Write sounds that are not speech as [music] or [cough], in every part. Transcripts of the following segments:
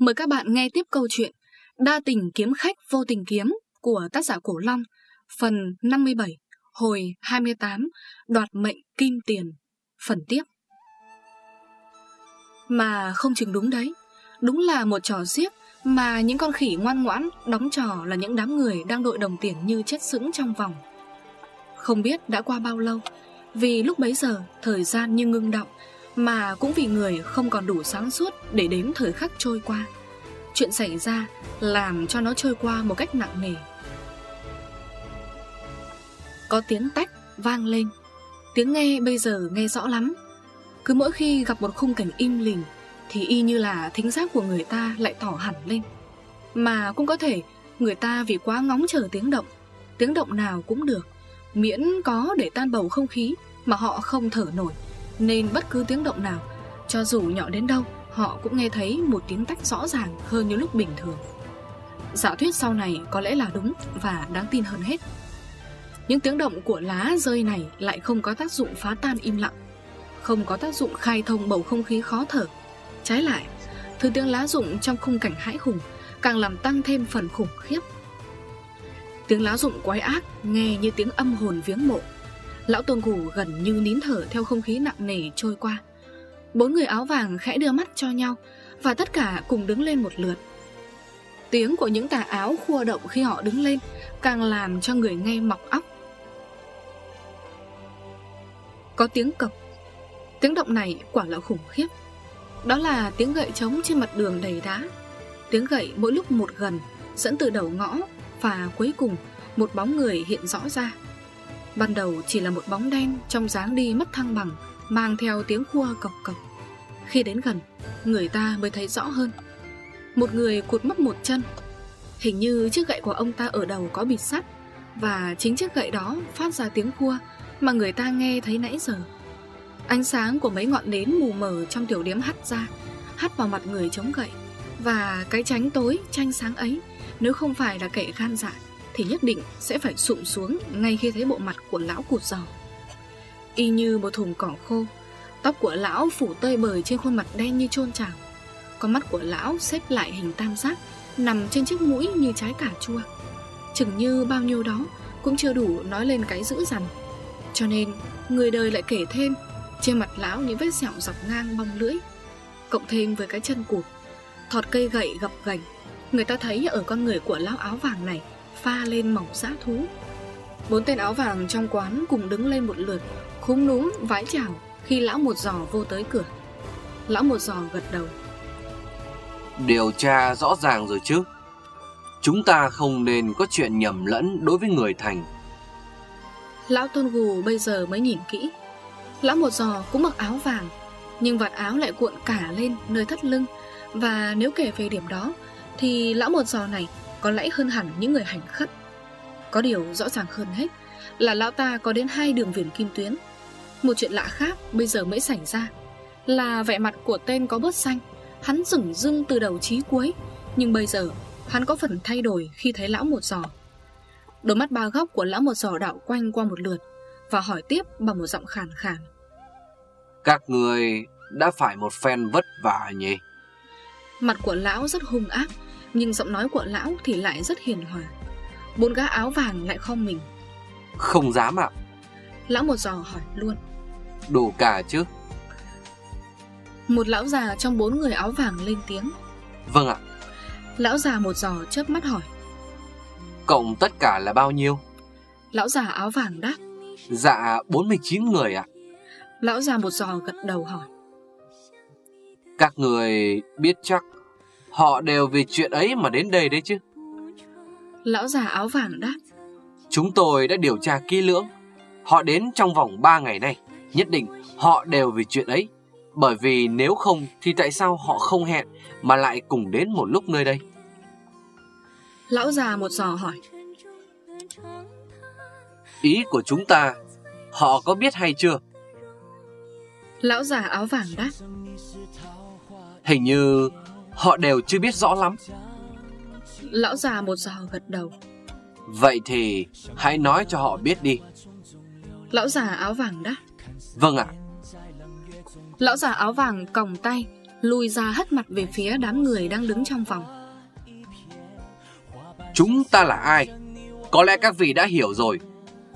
Mời các bạn nghe tiếp câu chuyện Đa tình kiếm khách vô tình kiếm của tác giả Cổ Long, phần 57, hồi 28, đoạt mệnh kim tiền, phần tiếp. Mà không chừng đúng đấy, đúng là một trò giết mà những con khỉ ngoan ngoãn đóng trò là những đám người đang đội đồng tiền như chết sững trong vòng. Không biết đã qua bao lâu, vì lúc bấy giờ thời gian như ngưng động, mà cũng vì người không còn đủ sáng suốt để đếm thời khắc trôi qua. Chuyện xảy ra làm cho nó trôi qua một cách nặng nề. Có tiếng tách vang lên. Tiếng nghe bây giờ nghe rõ lắm. Cứ mỗi khi gặp một khung cảnh im lìm, Thì y như là thính giác của người ta lại tỏ hẳn lên. Mà cũng có thể người ta vì quá ngóng chờ tiếng động Tiếng động nào cũng được, Miễn có để tan bầu không khí Mà họ không thở nổi nên bất cứ tiếng động nào, Cho dù nhỏ đến đâu, Họ cũng nghe thấy một tiếng tách rõ ràng hơn như lúc bình thường. Giả thuyết sau này có lẽ là đúng Và đáng tin hơn hết. Những tiếng động của lá rơi này Lại không có tác dụng phá tan im lặng, Không có tác dụng khai thông bầu không khí khó thở. Trái lại, Thứ tiếng lá rụng trong khung cảnh hãi hùng Càng làm tăng thêm phần khủng khiếp. Tiếng lá rụng quái ác Nghe như tiếng âm hồn viếng mộ. Lão tôn củ gần như nín thở theo không khí nặng nề trôi qua. Bốn người áo vàng khẽ đưa mắt cho nhau Và tất cả cùng đứng lên một lượt. Tiếng của những tà áo khua động khi họ đứng lên Càng làm cho người nghe mọc óc. Có tiếng cộc. Tiếng động này quả là khủng khiếp. Đó là tiếng gậy trống trên mặt đường đầy đá. Tiếng gậy mỗi lúc một gần, Dẫn từ đầu ngõ Và cuối cùng một bóng người hiện rõ ra. Ban đầu chỉ là một bóng đen trong dáng đi mất thăng bằng, Mang theo tiếng khua cộc cộc. Khi đến gần, Người ta mới thấy rõ hơn. Một người cụt mất một chân. Hình như chiếc gậy của ông ta ở đầu có bịt sắt Và chính chiếc gậy đó phát ra tiếng khua Mà người ta nghe thấy nãy giờ. Ánh sáng của mấy ngọn nến mù mờ trong tiểu điếm hắt ra, Hắt vào mặt người chống gậy. Và cái tránh tối tranh sáng ấy, Nếu không phải là kẻ gan dạ thì nhất định sẽ phải sụm xuống ngay khi thấy bộ mặt của lão cụt giò. Y như một thùng cỏ khô, tóc của lão phủ tơi bời trên khuôn mặt đen như trôn tràng. Con mắt của lão xếp lại hình tam giác, nằm trên chiếc mũi như trái cà chua. Chừng như bao nhiêu đó cũng chưa đủ nói lên cái dữ dằn. Cho nên, người đời lại kể thêm trên mặt lão những vết sẹo dọc ngang bong lưỡi. Cộng thêm với cái chân cụt, thọt cây gậy gập gành, người ta thấy ở con người của lão áo vàng này pha lên mỏng dã thú. Bốn tên áo vàng trong quán cùng đứng lên một lượt Khúm núm vái chào Khi lão một giò vô tới cửa. Lão một giò gật đầu. Điều tra rõ ràng rồi chứ? Chúng ta không nên có chuyện nhầm lẫn đối với người thành. Lão tôn gù bây giờ mới nhìn kỹ. Lão một giò cũng mặc áo vàng Nhưng vạt áo lại cuộn cả lên nơi thắt lưng. Và nếu kể về điểm đó Thì lão một giò này có lẽ hơn hẳn những người hành khất. Có điều rõ ràng hơn hết là lão ta có đến hai đường viền kim tuyến. Một chuyện lạ khác bây giờ mới xảy ra là vẻ mặt của tên có bớt xanh, hắn rừng rưng từ đầu chí cuối, nhưng bây giờ hắn có phần thay đổi khi thấy lão một giò. Đôi mắt ba góc của lão một giò đảo quanh qua một lượt và hỏi tiếp bằng một giọng khàn khàn. Các người đã phải một phen vất vả nhỉ? Mặt của lão rất hung ác nhưng giọng nói của lão thì lại rất hiền hòa. Bốn gã áo vàng lại không mình. Không dám ạ. Lão một giò hỏi luôn. Đủ cả chứ? Một lão già trong bốn người áo vàng lên tiếng. Vâng ạ. Lão già một giò chớp mắt hỏi. Cộng tất cả là bao nhiêu? Lão già áo vàng đáp. Dạ 49 người ạ. Lão già một giò gật đầu hỏi. Các người biết chắc Họ đều vì chuyện ấy mà đến đây đấy chứ. Lão già áo vàng đáp. Chúng tôi đã điều tra kỹ lưỡng. Họ đến trong vòng 3 ngày nay. Nhất định họ đều vì chuyện ấy. Bởi vì nếu không Thì tại sao họ không hẹn Mà lại cùng đến một lúc nơi đây? Lão già một giò hỏi. Ý của chúng ta Họ có biết hay chưa? Lão già áo vàng đáp. Hình như Họ đều chưa biết rõ lắm. Lão già một giò gật đầu. Vậy thì hãy nói cho họ biết đi. Lão già áo vàng đáp Vâng ạ. Lão già áo vàng còng tay Lùi ra hất mặt về phía đám người đang đứng trong vòng Chúng ta là ai? Có lẽ các vị đã hiểu rồi.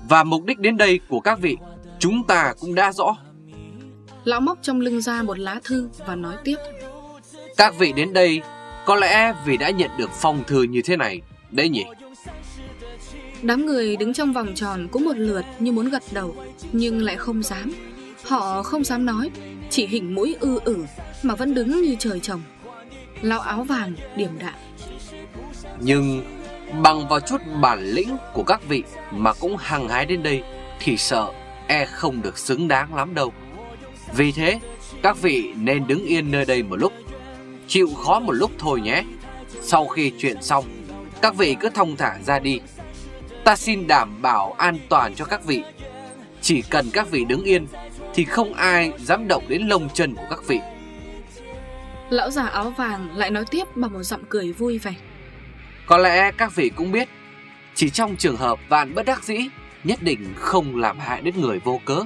Và mục đích đến đây của các vị Chúng ta cũng đã rõ. Lão móc trong lưng ra một lá thư và nói tiếp Các vị đến đây Có lẽ vì đã nhận được phong thư như thế này Đấy nhỉ? Đám người đứng trong vòng tròn cũng một lượt như muốn gật đầu Nhưng lại không dám. Họ không dám nói Chỉ hình mũi ư ử Mà vẫn đứng như trời trồng. Lão áo vàng điểm đạm. Nhưng bằng vào chút bản lĩnh của các vị Mà cũng hăng hái đến đây Thì sợ e không được xứng đáng lắm đâu. Vì thế Các vị nên đứng yên nơi đây một lúc Chịu khó một lúc thôi nhé. Sau khi chuyện xong Các vị cứ thông thả ra đi. Ta xin đảm bảo an toàn cho các vị. Chỉ cần các vị đứng yên Thì không ai dám động đến lông chân của các vị. Lão già áo vàng lại nói tiếp bằng một giọng cười vui vẻ. Có lẽ các vị cũng biết Chỉ trong trường hợp vạn bất đắc dĩ Nhất định không làm hại đến người vô cớ.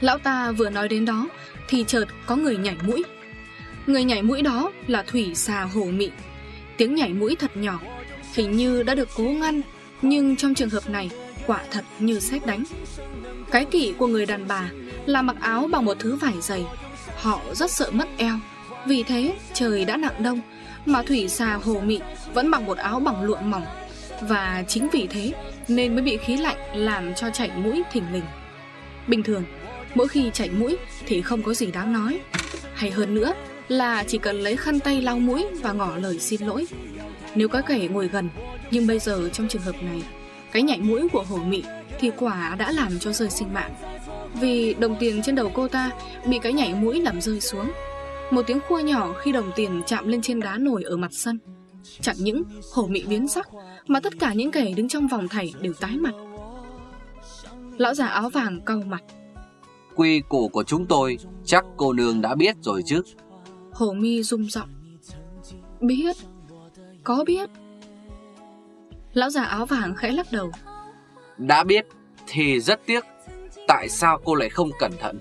Lão ta vừa nói đến đó thì chợt có người nhảy mũi. Người nhảy mũi đó là Thủy xà hồ mị. Tiếng nhảy mũi thật nhỏ, Hình như đã được cố ngăn, Nhưng trong trường hợp này, Quả thật như xét đánh. Cái kỷ của người đàn bà Là mặc áo bằng một thứ vải dày. Họ rất sợ mất eo. Vì thế, trời đã nặng đông, Mà thủy xà hồ mị vẫn mặc một áo bằng lụa mỏng. Và chính vì thế, Nên mới bị khí lạnh Làm cho chảy mũi thỉnh lình. Bình thường Mỗi khi chảy mũi thì không có gì đáng nói. Hay hơn nữa là chỉ cần lấy khăn tay lau mũi và ngỏ lời xin lỗi. Nếu có kẻ ngồi gần, Nhưng bây giờ trong trường hợp này, Cái nhảy mũi của hổ mị Thì quả đã làm cho rơi sinh mạng. Vì đồng tiền trên đầu cô ta Bị cái nhảy mũi làm rơi xuống. Một tiếng khua nhỏ khi đồng tiền chạm lên trên đá nổi ở mặt sân. Chẳng những hổ mị biến sắc, Mà tất cả những kẻ đứng trong vòng thảy đều tái mặt. Lão già áo vàng cau mặt Quy củ của chúng tôi Chắc cô nương đã biết rồi chứ. Hổ mi rung giọng. Biết. Có biết. Lão già áo vàng khẽ lắc đầu. Đã biết thì rất tiếc. Tại sao cô lại không cẩn thận?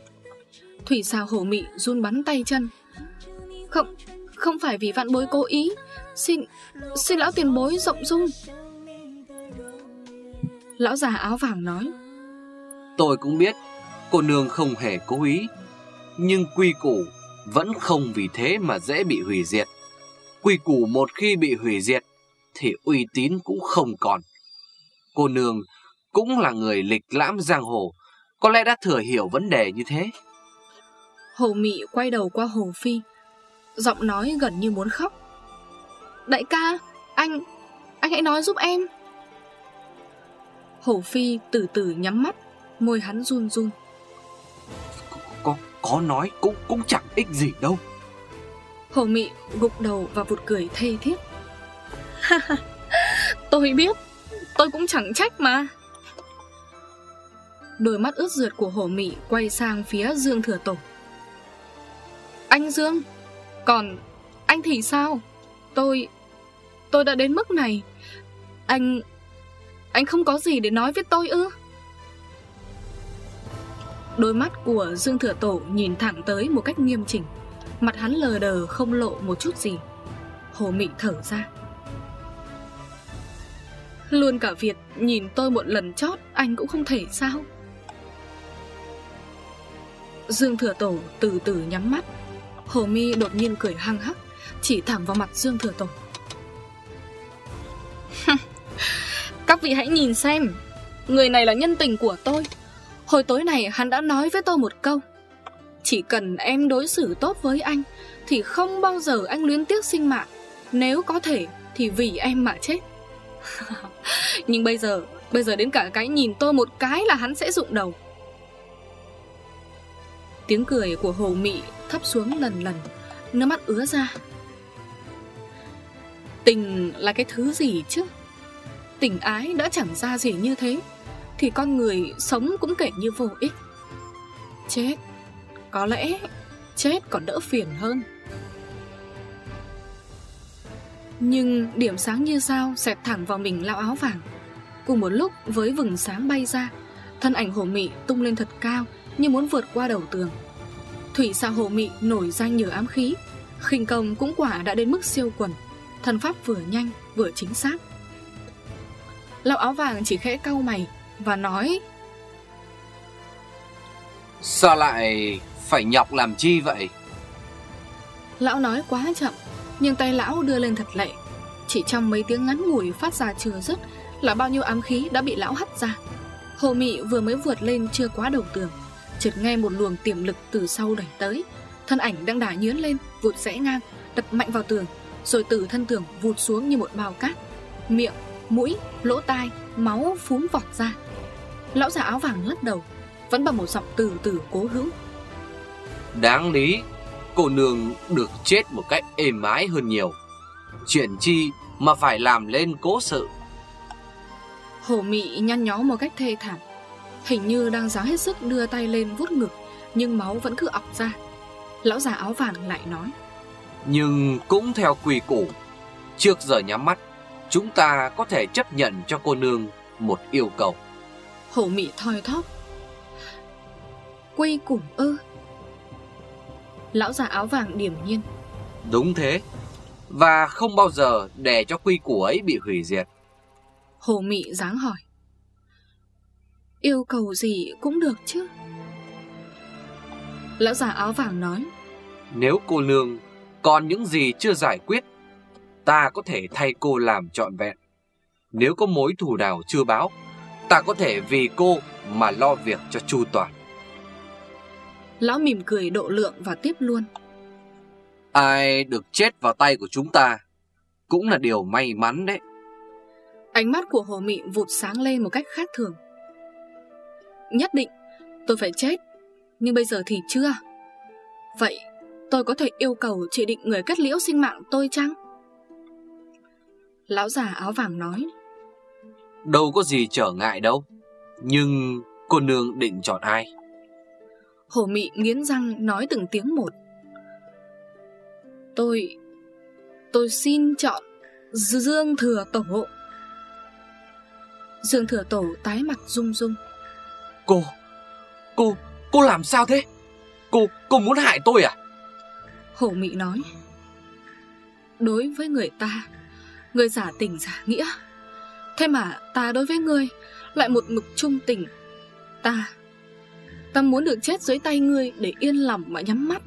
Thủy xào hổ mị run bắn tay chân. Không Không phải vì vạn bối cố ý. Xin Xin lão tiền bối rộng dung. Lão già áo vàng nói. Tôi cũng biết Cô nương không hề cố ý, Nhưng quy củ Vẫn không vì thế mà dễ bị hủy diệt. Quy củ một khi bị hủy diệt Thì uy tín cũng không còn. Cô nương cũng là người lịch lãm giang hồ, Có lẽ đã thừa hiểu vấn đề như thế. Hồ Mị quay đầu qua Hồ Phi, Giọng nói gần như muốn khóc. Đại ca, Anh Anh hãy nói giúp em. Hồ Phi từ từ nhắm mắt, Môi hắn run run có, nói cũng cũng chẳng ích gì đâu. Hồ Mị gục đầu và vụt cười thê thiết. Tôi biết Tôi cũng chẳng trách mà. Đôi mắt ướt rượt của Hồ Mị Quay sang phía Dương Thừa Tổ. Anh Dương Còn anh thì sao? Tôi Tôi đã đến mức này. Anh Anh không có gì để nói với tôi ư? Đôi mắt của Dương Thừa Tổ nhìn thẳng tới một cách nghiêm chỉnh. Mặt hắn lờ đờ không lộ một chút gì. Hồ Mị thở ra. Luôn cả Việt nhìn tôi một lần chót, Anh cũng không thể sao? Dương Thừa Tổ từ từ nhắm mắt. Hồ Mi đột nhiên cười hăng hắc, Chỉ thẳng vào mặt Dương Thừa Tổ. [laughs] Các vị hãy nhìn xem, Người này là nhân tình của tôi. Hồi tối này hắn đã nói với tôi một câu. Chỉ cần em đối xử tốt với anh, Thì không bao giờ anh luyến tiếc sinh mạng. Nếu có thể, Thì vì em mà chết. [laughs] Nhưng bây giờ Bây giờ đến cả cái nhìn tôi một cái là hắn sẽ rụng đầu. Tiếng cười của hồ mị thấp xuống lần lần Nước mắt ứa ra. Tình là cái thứ gì chứ? Tình ái đã chẳng ra gì như thế. Thì con người sống cũng kể như vô ích. Chết. Có lẽ chết còn đỡ phiền hơn. Nhưng điểm sáng như sao xẹt thẳng vào mình lão áo vàng. Cùng một lúc với vừng sáng bay ra, Thân ảnh hồ mị tung lên thật cao Như muốn vượt qua đầu tường. Thủy sao hồ mị nổi danh nhờ ám khí, khinh công cũng quả đã đến mức siêu quần Thần pháp vừa nhanh vừa chính xác. Lão áo vàng chỉ khẽ cau mày và nói Sao lại phải nhọc làm chi vậy? Lão nói quá chậm Nhưng tay lão đưa lên thật lệ. Chỉ trong mấy tiếng ngắn ngủi phát ra chưa dứt Là bao nhiêu ám khí đã bị lão hắt ra. Hồ mị vừa mới vượt lên chưa quá đầu tường Chợt nghe một luồng tiềm lực từ sau đẩy tới. Thân ảnh đang đả nhướn lên Vụt rẽ ngang Đập mạnh vào tường Rồi từ thân tường vụt xuống như một bao cát. Miệng, mũi, lỗ tai Máu phúm vọt ra Lão già áo vàng lắc đầu Vẫn bằng một giọng từ từ cố hữu. Đáng lý Cô nương được chết một cách êm ái hơn nhiều. Chuyện chi mà phải làm lên cố sự? Hồ mị nhăn nhó một cách thê thảm. Hình như đang dáng hết sức đưa tay lên vuốt ngực Nhưng máu vẫn cứ ọc ra. Lão già áo vàng lại nói. Nhưng cũng theo quy củ Trước giờ nhắm mắt Chúng ta có thể chấp nhận cho cô nương một yêu cầu Hổ mị thoi thóp. Quy củ ư. Lão già áo vàng điềm nhiên. Đúng thế. Và không bao giờ để cho quy củ ấy bị hủy diệt. Hồ mị dáng hỏi. Yêu cầu gì cũng được chứ? Lão già áo vàng nói. Nếu cô nương còn những gì chưa giải quyết Ta có thể thay cô làm trọn vẹn. Nếu có mối thù nào chưa báo Ta có thể vì cô mà lo việc cho chu toàn. Lão mỉm cười độ lượng và tiếp luôn. Ai được chết vào tay của chúng ta Cũng là điều may mắn đấy. Ánh mắt của Hồ Mị vụt sáng lên một cách khác thường. Nhất định tôi phải chết Nhưng bây giờ thì chưa. Vậy tôi có thể yêu cầu chỉ định người kết liễu sinh mạng tôi chăng? Lão già áo vàng nói Đâu có gì trở ngại đâu. Nhưng cô nương định chọn ai? Hồ mị nghiến răng nói từng tiếng một. Tôi Tôi xin chọn Dương Thừa Tổ. Dương Thừa Tổ tái mặt rung rung. Cô Cô Cô làm sao thế? Cô Cô muốn hại tôi à? Hổ Mị nói. Đối với người ta Người giả tình giả nghĩa Thế mà ta đối với ngươi Lại một mực trung tình. Ta Ta muốn được chết dưới tay ngươi Để yên lòng mà nhắm mắt.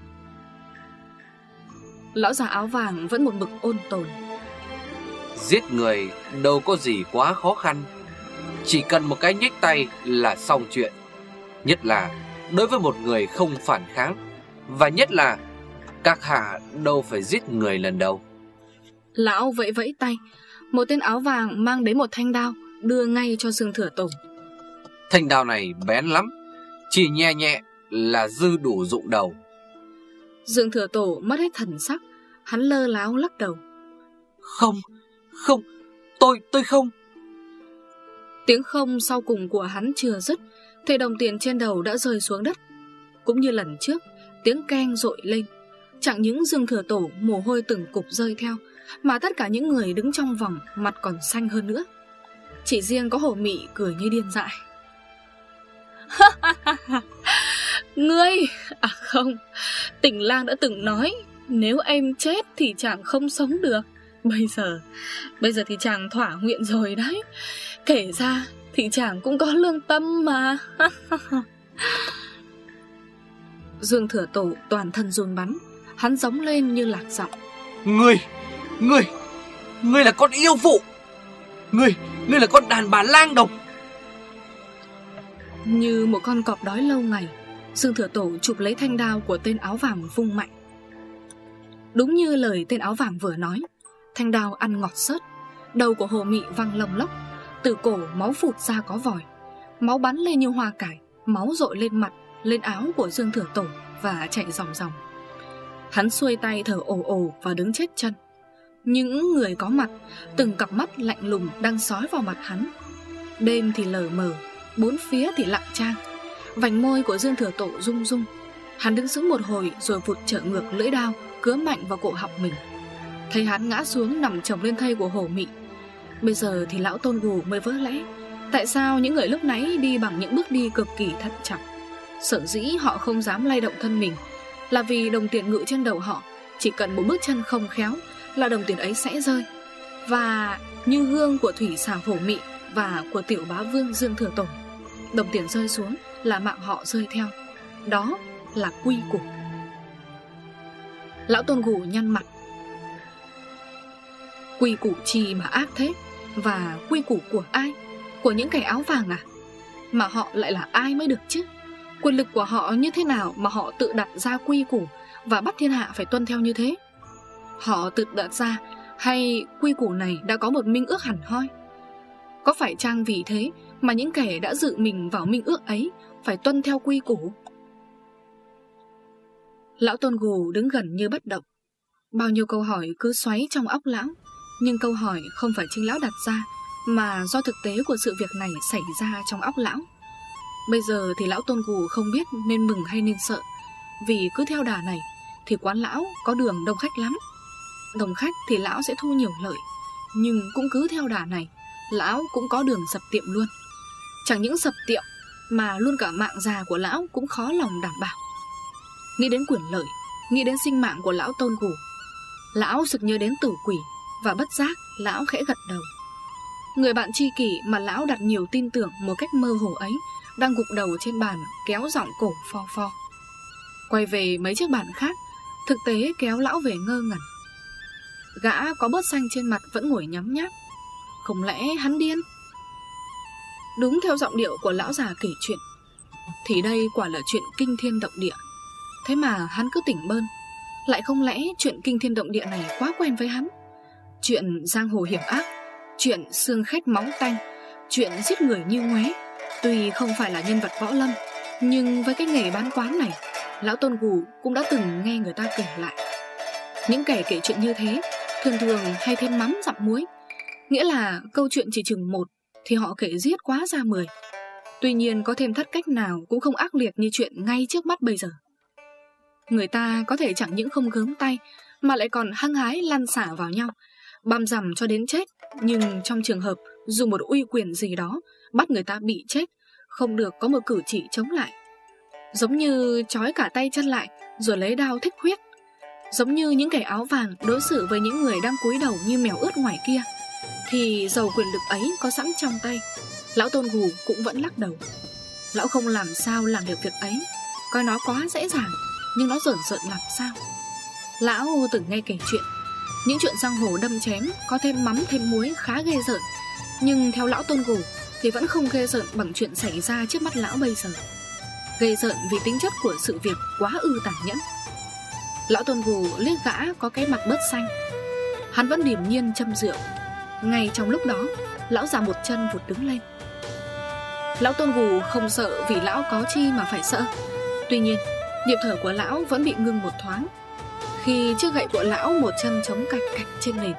Lão già áo vàng vẫn một mực ôn tồn. Giết người đâu có gì quá khó khăn. Chỉ cần một cái nhích tay là xong chuyện. Nhất là đối với một người không phản kháng. Và nhất là các hạ đâu phải giết người lần đầu. Lão vẫy vẫy tay Một tên áo vàng mang đến một thanh đao Đưa ngay cho Dương Thừa Tổ Thanh đao này bén lắm Chỉ nhẹ nhẹ là dư đủ dụng đầu. Dương Thừa Tổ mất hết thần sắc Hắn lơ láo lắc đầu. Không, không, tôi, tôi không. Tiếng không sau cùng của hắn chưa dứt Thì đồng tiền trên đầu đã rơi xuống đất. Cũng như lần trước Tiếng keng rội lên Chẳng những Dương Thừa Tổ mồ hôi từng cục rơi theo mà tất cả những người đứng trong vòng Mặt còn xanh hơn nữa. Chỉ riêng có hồ mị cười như điên dại. [laughs] Ngươi À không Tỉnh lang đã từng nói, Nếu em chết thì chàng không sống được. Bây giờ Bây giờ thì chàng thỏa nguyện rồi đấy. Kể ra thì chàng cũng có lương tâm mà. [laughs] Dương thừa tổ toàn thân run bắn, Hắn giống lên như lạc giọng. Ngươi Ngươi Ngươi là con yêu phụ. Ngươi Ngươi là con đàn bà lang độc Như một con cọp đói lâu ngày Dương thừa tổ chụp lấy thanh đao của tên áo vàng vung mạnh. Đúng như lời tên áo vàng vừa nói Thanh đao ăn ngọt sớt Đầu của hồ mị văng lồng lốc Từ cổ máu phụt ra có vòi Máu bắn lên như hoa cải Máu rội lên mặt, lên áo của Dương Thừa Tổ Và chạy dòng dòng. Hắn xuôi tay thở ồ ồ và đứng chết chân. Những người có mặt, Từng cặp mắt lạnh lùng đang sói vào mặt hắn. Đêm thì lờ mờ, Bốn phía thì lặng trang. Vành môi của Dương Thừa Tổ rung rung. Hắn đứng sững một hồi rồi vụt trở ngược lưỡi đao, Cứa mạnh vào cổ họng mình. Thấy hắn ngã xuống nằm chồng lên thây của hổ mị. Bây giờ thì lão tôn gù mới vỡ lẽ. Tại sao những người lúc nãy đi bằng những bước đi cực kỳ thận trọng? Sở dĩ họ không dám lay động thân mình Là vì đồng tiền ngự trên đầu họ, Chỉ cần một bước chân không khéo là đồng tiền ấy sẽ rơi. Và như hương của thủy xà hổ mị Và của tiểu bá vương Dương Thừa tổng, Đồng tiền rơi xuống là mạng họ rơi theo. Đó là quy củ. Lão tôn gù nhăn mặt. Quy củ chi mà ác thế? Và quy củ của ai? Của những kẻ áo vàng à? Mà họ lại là ai mới được chứ? Quyền lực của họ như thế nào Mà họ tự đặt ra quy củ Và bắt thiên hạ phải tuân theo như thế? Họ tự đặt ra, Hay quy củ này đã có một minh ước hẳn hoi? Có phải chăng vì thế Mà những kẻ đã dự mình vào minh ước ấy Phải tuân theo quy củ? Lão Tôn Gù đứng gần như bất động. Bao nhiêu câu hỏi cứ xoáy trong óc lão, Nhưng câu hỏi không phải chính lão đặt ra, Mà do thực tế của sự việc này xảy ra trong óc lão. Bây giờ thì lão Tôn Gù không biết nên mừng hay nên sợ, Vì cứ theo đà này Thì quán lão có đường đông khách lắm đồng khách thì lão sẽ thu nhiều lợi, Nhưng cũng cứ theo đà này, Lão cũng có đường sập tiệm luôn. Chẳng những sập tiệm, Mà luôn cả mạng già của lão cũng khó lòng đảm bảo. Nghĩ đến quyền lợi, Nghĩ đến sinh mạng của lão tôn gù Lão sực nhớ đến tử quỷ Và bất giác lão khẽ gật đầu. Người bạn tri kỷ mà lão đặt nhiều tin tưởng Một cách mơ hồ ấy Đang gục đầu trên bàn kéo giọng cổ pho pho. Quay về mấy chiếc bàn khác, Thực tế kéo lão về ngơ ngẩn. Gã có bớt xanh trên mặt vẫn ngồi nhắm nháp. Không lẽ hắn điên? Đúng theo giọng điệu của lão già kể chuyện, Thì đây quả là chuyện kinh thiên động địa. Thế mà hắn cứ tỉnh bơn, Lại không lẽ chuyện kinh thiên động địa này quá quen với hắn? Chuyện giang hồ hiểm ác, Chuyện xương khách móng tanh, Chuyện giết người như ngoé Tuy không phải là nhân vật võ lâm, Nhưng với cái nghề bán quán này, Lão Tôn Gù cũng đã từng nghe người ta kể lại. Những kẻ kể chuyện như thế Thường thường hay thêm mắm dặm muối. Nghĩa là câu chuyện chỉ chừng một Thì họ kể giết quá ra mười. Tuy nhiên có thêm thất cách nào Cũng không ác liệt như chuyện ngay trước mắt bây giờ. Người ta có thể chẳng những không gớm tay Mà lại còn hăng hái lăn xả vào nhau, Băm rằm cho đến chết. Nhưng trong trường hợp dùng một uy quyền gì đó Bắt người ta bị chết, Không được có một cử chỉ chống lại. Giống như trói cả tay chân lại Rồi lấy đao thích huyết. Giống như những kẻ áo vàng đối xử với những người đang cúi đầu như mèo ướt ngoài kia, Thì dầu quyền lực ấy có sẵn trong tay, Lão Tôn Gù cũng vẫn lắc đầu. Lão không làm sao làm được việc ấy, Coi nó quá dễ dàng, nhưng nó rợn rợn làm sao? Lão từng nghe kể chuyện, Những chuyện giang hồ đâm chém Có thêm mắm thêm muối khá ghê rợn, Nhưng theo lão tôn gù Thì vẫn không ghê rợn bằng chuyện xảy ra trước mắt lão bây giờ. Ghê rợn vì tính chất của sự việc quá ư tàn nhẫn. Lão tôn gù liếc gã có cái mặt bớt xanh. Hắn vẫn điềm nhiên châm rượu. Ngay trong lúc đó, Lão già một chân vụt đứng lên. Lão tôn gù không sợ vì lão có chi mà phải sợ. Tuy nhiên, Nhịp thở của lão vẫn bị ngưng một thoáng. Khi chiếc gậy của lão một chân chống cạch cạch trên nền,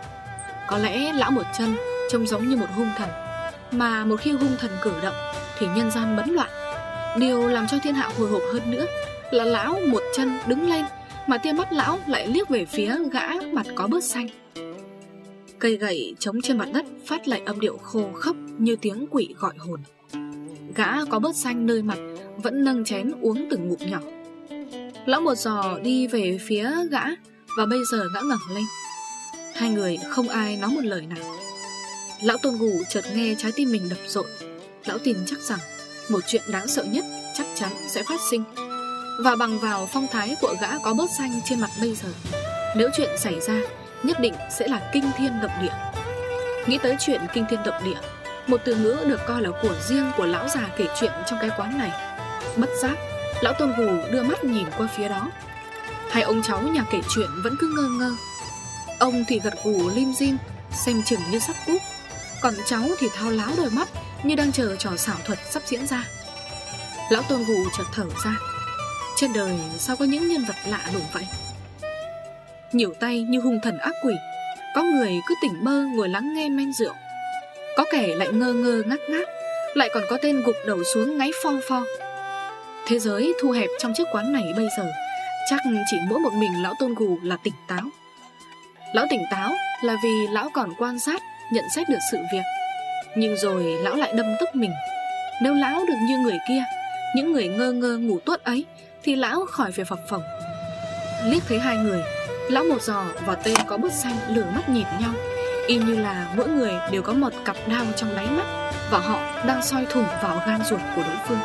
Có lẽ lão một chân trông giống như một hung thần. Mà một khi hung thần cử động, Thì nhân gian bấn loạn. Điều làm cho thiên hạ hồi hộp hơn nữa Là lão một chân đứng lên. Mà tia mắt lão lại liếc về phía gã mặt có bớt xanh. Cây gậy chống trên mặt đất phát lại âm điệu khô khốc như tiếng quỷ gọi hồn. Gã có bớt xanh nơi mặt, vẫn nâng chén uống từng ngụm nhỏ. Lão một giò đi về phía gã, Và bây giờ gã ngẩng lên. Hai người không ai nói một lời nào. Lão tôn gù chợt nghe trái tim mình đập rộn. Lão tin chắc rằng Một chuyện đáng sợ nhất chắc chắn sẽ phát sinh. Và bằng vào phong thái của gã có bớt xanh trên mặt bây giờ. Nếu chuyện xảy ra, Nhất định sẽ là kinh thiên động địa. Nghĩ tới chuyện kinh thiên động địa, Một từ ngữ được coi là của riêng của lão già kể chuyện trong cái quán này. Bất giác, Lão Tôn Hù đưa mắt nhìn qua phía đó. Hai ông cháu nhà kể chuyện vẫn cứ ngơ ngơ. Ông thì gật gù lim dim, Xem chừng như sắp cúp. Còn cháu thì thao láo đôi mắt Như đang chờ trò xảo thuật sắp diễn ra. Lão Tôn Hù chợt thở ra. Trên đời sao có những nhân vật lạ lùng vậy? Nhiều tay như hung thần ác quỷ, Có người cứ tỉnh mơ ngồi lắng nghe men rượu, Có kẻ lại ngơ ngơ ngác ngác, Lại còn có tên gục đầu xuống ngáy pho pho. Thế giới thu hẹp trong chiếc quán này bây giờ, Chắc chỉ mỗi một mình lão tôn gù là tỉnh táo. Lão tỉnh táo là vì lão còn quan sát, Nhận xét được sự việc. Nhưng rồi lão lại đâm tức mình. Nếu lão được như người kia, Những người ngơ ngơ ngủ tuốt ấy thì lão khỏi về phập phồng. Liếc thấy hai người, Lão một giò và tên có bức xanh lửa mắt nhìn nhau. Y như là mỗi người đều có một cặp đao trong đáy mắt Và họ đang soi thủng vào gan ruột của đối phương.